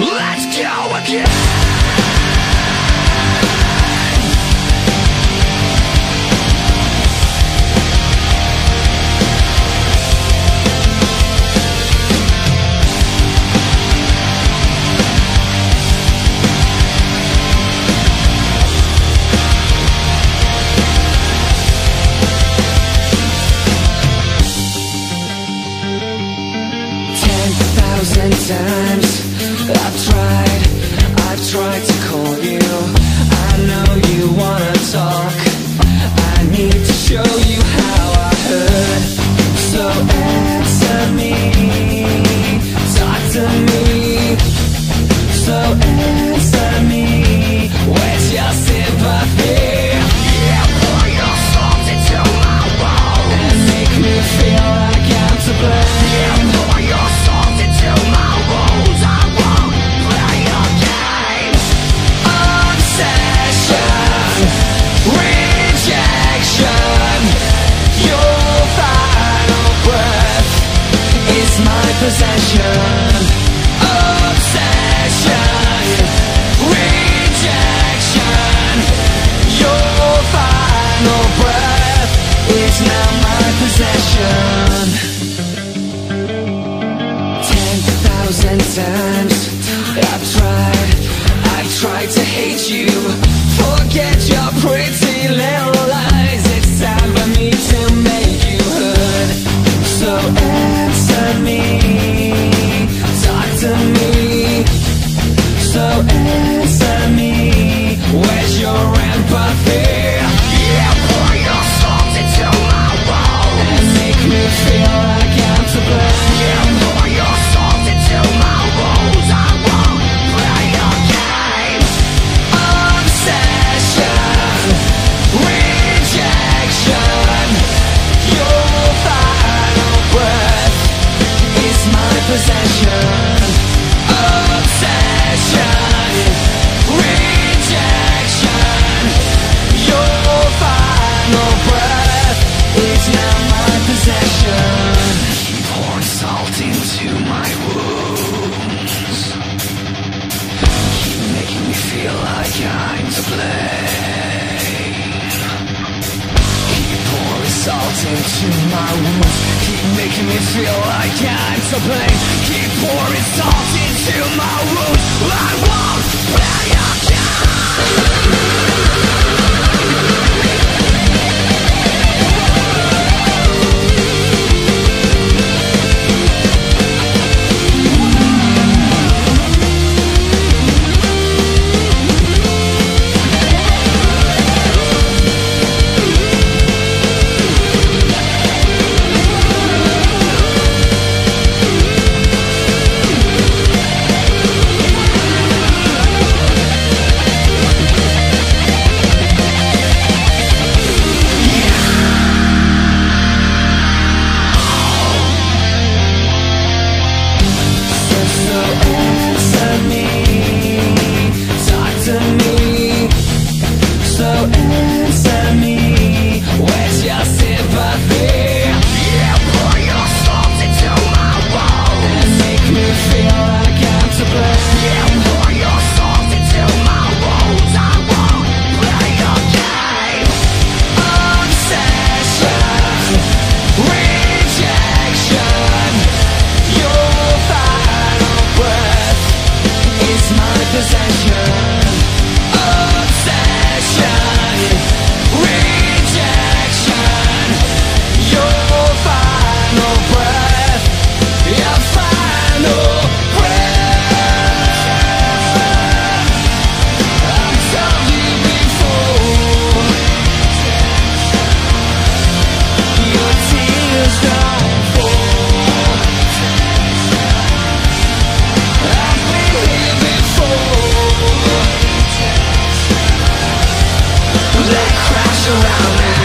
Let's go again! tried, I've tried to call you. I know you wanna talk. I need to show you how I hurt. So answer me. Talk to me my possession. Obsession. Rejection. Your final breath Is now my possession. Ten thousand times I've tried. I've tried to hate you. Forget your pretty little life medicine to my wounds. Keep making me feel like I'm to blame. Keep pouring salt into my wounds. I won't blame around me.